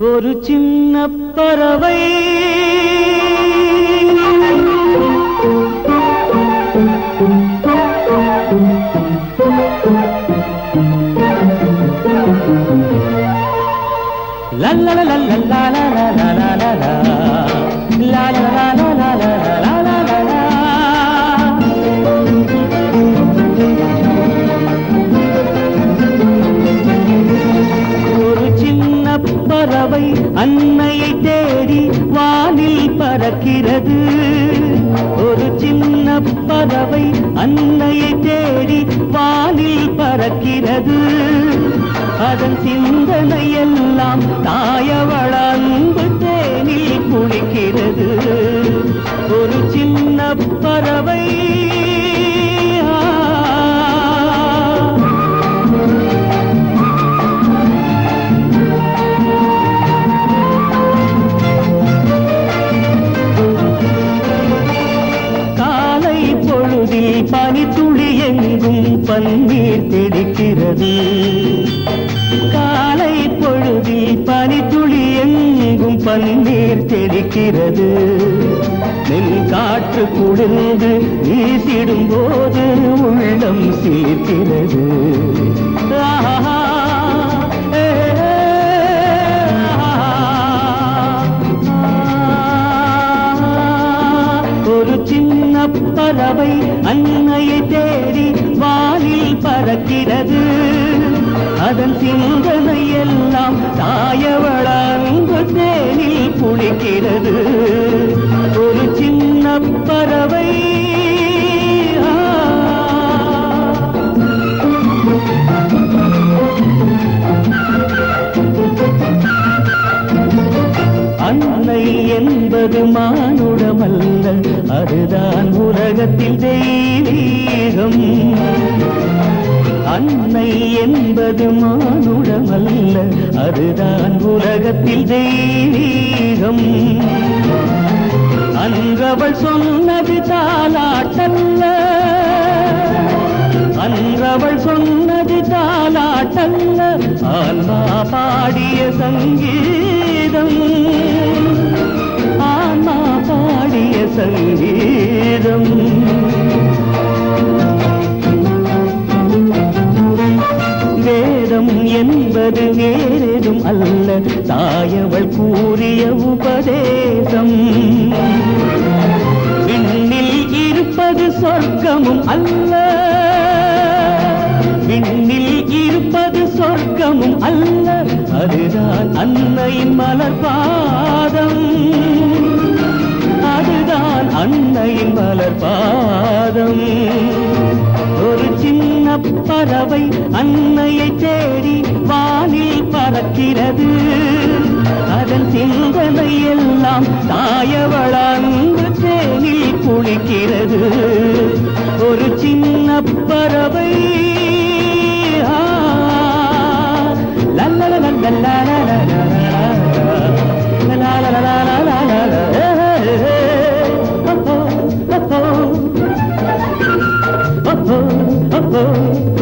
ஒரு சின்ன பறவை லல்ல லல்ல லல்ல லல்ல லல்ல லல்ல லல்ல பறவை அன்னையை தேடி வானில் பறக்கிறது. ஒரு சின்ன பறவை அன்னையை தேடி வானில் பறக்கிறது. அதன் சிந்தனை எல்லாம் தாயவள அன்பு தேனில் குளிக்கிறது. ஒரு சின்ன பறவை பனி துளி எங்கும் பன்னீர் தெடிக்கிறது காலை பொழுதில் பனி துளி எங்கும் பன்னீர் தெடிக்கிறது நின் காற்று குளிர்ந்து வீசிடும் போது உள்ளம் சீர்க்கிறது ஆஹா நிலப்பறவை அன்னையை தேடி வானில் பறக்கிறது. அதன் சிந்தனை எல்லாம் தாயவளாங்க தேனில் புளிக்கிறது ஒரு சின்ன பறவை அன்னை என்பது மானுடமல்ல. அதுதான் உலகத்தில் தெய்வீகம். அன்னை என்பது மானுடமல்ல அதுதான் உலகத்தில் தெய்வீகம். அன்றவள் சொன்னது தாலாட்டல்ல. அன்றவள் சொன்னது தாலாட்டல்ல. ஆன்மா பாடிய சங்கீதம். என்பது வேறெதும் அல்ல. தாயவள் கூறிய உபதேசம். விண்ணில் இருப்பது சொர்க்கமும் அல்ல. விண்ணில் இருப்பது சொர்க்கமும் அல்ல. அதுதான் அன்னையின் மலர்பாதம் அதுதான் அன்னையின் மலர்பாதம் சின்னப்பறவை அன்னையை தேடி வானில் பறக்கிறது அதன் சிந்தனை எல்லாம் தாயவள அன்பு தேனில் குளிக்கிறது ஒரு சின்ன பறவை Oh love.